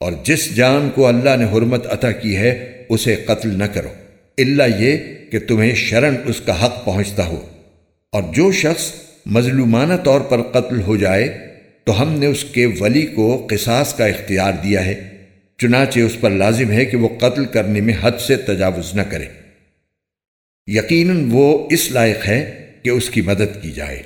اور جس جان کو اللہ نے حرمت عطا کی ہے، اسے قتل نہ کرو۔ اللہ یہ کہ تمہیں شرن اس کا حق پہنچتا ہو۔ اور جو شخص مظلومانہ طور پر قتل ہو جائے، تو ہم نے اس کے ولی کو قصاص کا اختیار دیا ہے۔ چنانچہ اس پر لازم ہے کہ وہ قتل کرنے میں حد سے تجاوز نہ کرے۔ یقیناً وہ اس لائق ہے کہ اس کی مدد کی جائے۔